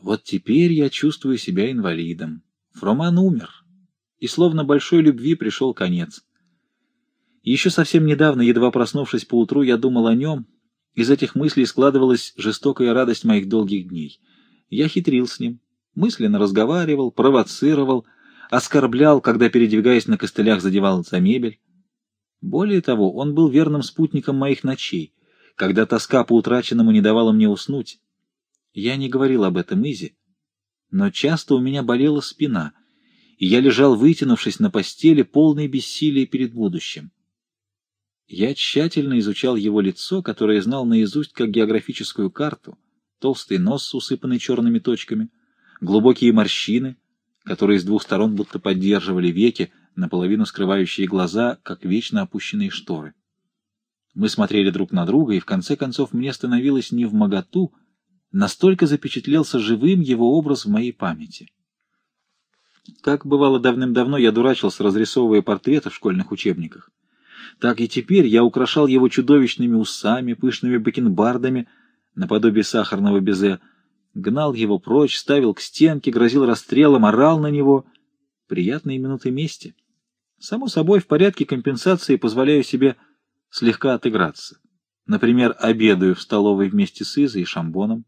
Вот теперь я чувствую себя инвалидом. Фроман умер, и словно большой любви пришел конец. Еще совсем недавно, едва проснувшись поутру, я думал о нем. Из этих мыслей складывалась жестокая радость моих долгих дней. Я хитрил с ним, мысленно разговаривал, провоцировал, оскорблял, когда, передвигаясь на костылях, задевал за мебель. Более того, он был верным спутником моих ночей, когда тоска по утраченному не давала мне уснуть. Я не говорил об этом Изи, но часто у меня болела спина, и я лежал, вытянувшись на постели, полный бессилия перед будущим. Я тщательно изучал его лицо, которое знал наизусть как географическую карту, толстый нос, усыпанный черными точками, глубокие морщины, которые с двух сторон будто поддерживали веки, наполовину скрывающие глаза, как вечно опущенные шторы. Мы смотрели друг на друга, и в конце концов мне становилось не в моготу, настолько запечатлелся живым его образ в моей памяти. Как бывало давным-давно, я дурачился, разрисовывая портреты в школьных учебниках. Так и теперь я украшал его чудовищными усами, пышными бакенбардами, наподобие сахарного безе, гнал его прочь, ставил к стенке, грозил расстрелом, орал на него. Приятные минуты мести. Само собой, в порядке компенсации позволяю себе слегка отыграться. Например, обедаю в столовой вместе с Изой и Шамбоном.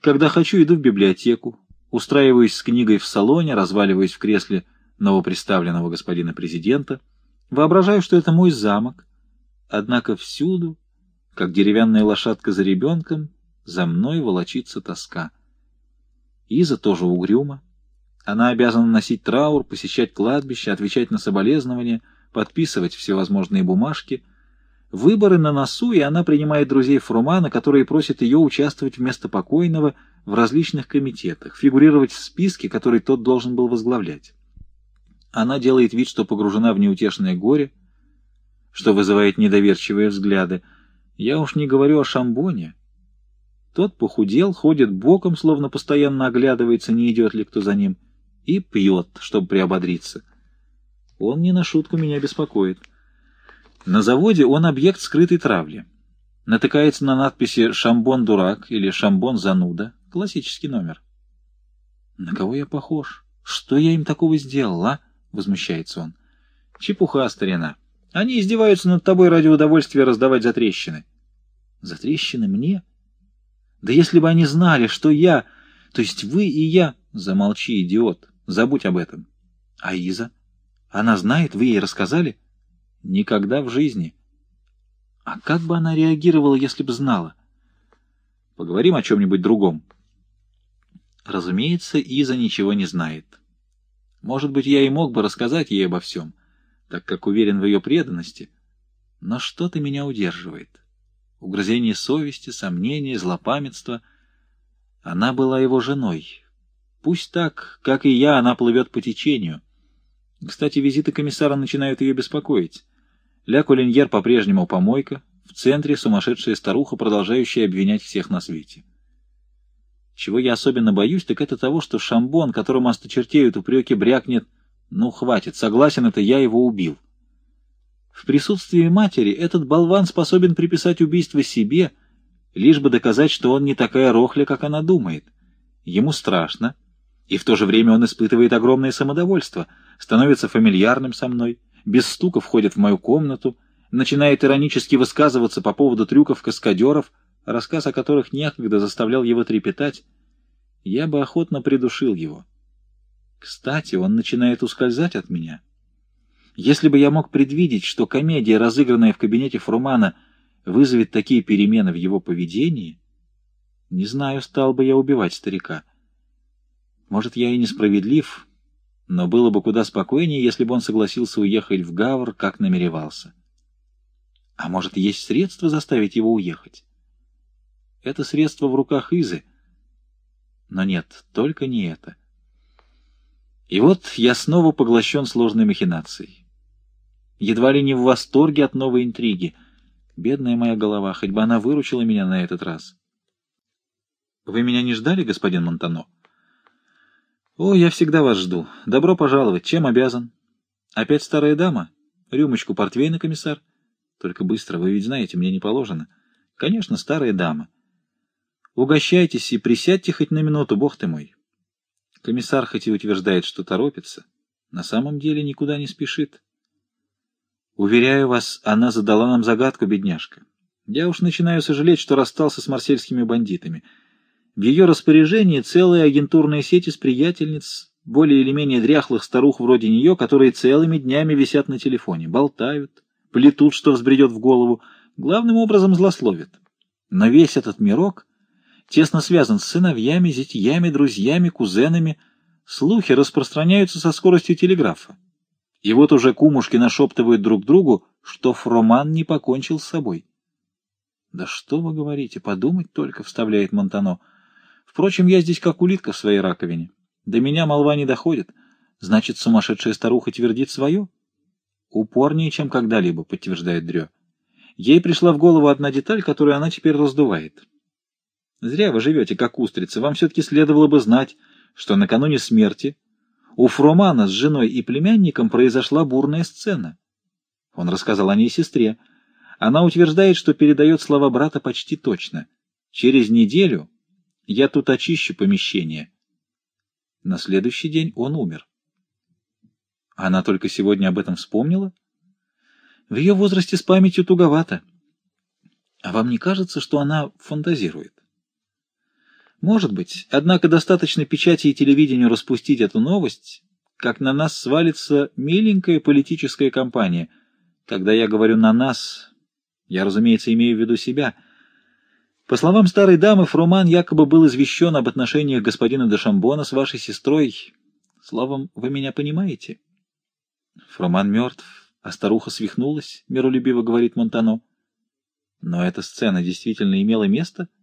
Когда хочу, иду в библиотеку, устраиваюсь с книгой в салоне, разваливаюсь в кресле новоприставленного господина президента, воображаю, что это мой замок. Однако всюду, как деревянная лошадка за ребенком, за мной волочится тоска. Иза тоже угрюма. Она обязана носить траур, посещать кладбище, отвечать на соболезнования, подписывать всевозможные бумажки — Выборы на носу, и она принимает друзей Фрумана, которые просят ее участвовать вместо покойного в различных комитетах, фигурировать в списке, который тот должен был возглавлять. Она делает вид, что погружена в неутешное горе, что вызывает недоверчивые взгляды. Я уж не говорю о Шамбоне. Тот похудел, ходит боком, словно постоянно оглядывается, не идет ли кто за ним, и пьет, чтобы приободриться. Он не на шутку меня беспокоит. На заводе он объект скрытой травли. Натыкается на надписи «Шамбон-дурак» или «Шамбон-зануда». Классический номер. «На кого я похож? Что я им такого сделал, а?» — возмущается он. «Чепуха, старина. Они издеваются над тобой ради удовольствия раздавать затрещины». «Затрещины мне? Да если бы они знали, что я... То есть вы и я...» «Замолчи, идиот. Забудь об этом». «А Иза? Она знает? Вы ей рассказали?» Никогда в жизни. А как бы она реагировала, если бы знала? Поговорим о чем-нибудь другом. Разумеется, Иза ничего не знает. Может быть, я и мог бы рассказать ей обо всем, так как уверен в ее преданности. Но что-то меня удерживает. Угрызение совести, сомнения, злопамятство. Она была его женой. Пусть так, как и я, она плывет по течению. Кстати, визиты комиссара начинают ее беспокоить. Ля Кулиньер по-прежнему помойка, в центре сумасшедшая старуха, продолжающая обвинять всех на свете. Чего я особенно боюсь, так это того, что Шамбон, которому осточертеют упреки, брякнет «Ну, хватит, согласен, это я его убил». В присутствии матери этот болван способен приписать убийство себе, лишь бы доказать, что он не такая рохля, как она думает. Ему страшно, и в то же время он испытывает огромное самодовольство, становится фамильярным со мной, без стука входит в мою комнату, начинает иронически высказываться по поводу трюков каскадеров, рассказ о которых некогда заставлял его трепетать, я бы охотно придушил его. Кстати, он начинает ускользать от меня. Если бы я мог предвидеть, что комедия, разыгранная в кабинете Фрумана, вызовет такие перемены в его поведении, не знаю, стал бы я убивать старика. Может, я и несправедлив, но было бы куда спокойнее, если бы он согласился уехать в Гавр, как намеревался. А может, есть средства заставить его уехать? Это средство в руках Изы. Но нет, только не это. И вот я снова поглощен сложной махинацией. Едва ли не в восторге от новой интриги. Бедная моя голова, хоть бы она выручила меня на этот раз. Вы меня не ждали, господин Монтано? «О, я всегда вас жду. Добро пожаловать. Чем обязан?» «Опять старая дама? Рюмочку портвейна, комиссар?» «Только быстро, вы ведь знаете, мне не положено». «Конечно, старая дама». Угощайтесь и присядьте хоть на минуту, бог ты мой. Комиссар хоть и утверждает, что торопится, на самом деле никуда не спешит. Уверяю вас, она задала нам загадку, бедняжка. Я уж начинаю сожалеть, что расстался с марсельскими бандитами. В ее распоряжении целая агентурная сеть из приятельниц, более или менее дряхлых старух вроде нее, которые целыми днями висят на телефоне, болтают, плетут, что взбредет в голову, главным образом злословят. Но весь этот мирок тесно связан с сыновьями, зятьями, друзьями, кузенами. Слухи распространяются со скоростью телеграфа. И вот уже кумушки нашептывают друг другу, что Фроман не покончил с собой. «Да что вы говорите, подумать только», — вставляет Монтано. «Впрочем, я здесь как улитка в своей раковине. До меня молва не доходит. Значит, сумасшедшая старуха твердит свое?» «Упорнее, чем когда-либо», — подтверждает Дрё. Ей пришла в голову одна деталь, которую она теперь раздувает. Зря вы живете, как устрица. Вам все-таки следовало бы знать, что накануне смерти у Фромана с женой и племянником произошла бурная сцена. Он рассказал о ней сестре. Она утверждает, что передает слова брата почти точно. Через неделю я тут очищу помещение. На следующий день он умер. Она только сегодня об этом вспомнила? В ее возрасте с памятью туговато. А вам не кажется, что она фантазирует? Может быть, однако достаточно печати и телевидению распустить эту новость, как на нас свалится миленькая политическая кампания. Когда я говорю «на нас», я, разумеется, имею в виду себя. По словам старой дамы, Фруман якобы был извещен об отношениях господина Дешамбона с вашей сестрой. Словом, вы меня понимаете? Фруман мертв, а старуха свихнулась, миролюбиво говорит Монтано. Но эта сцена действительно имела место —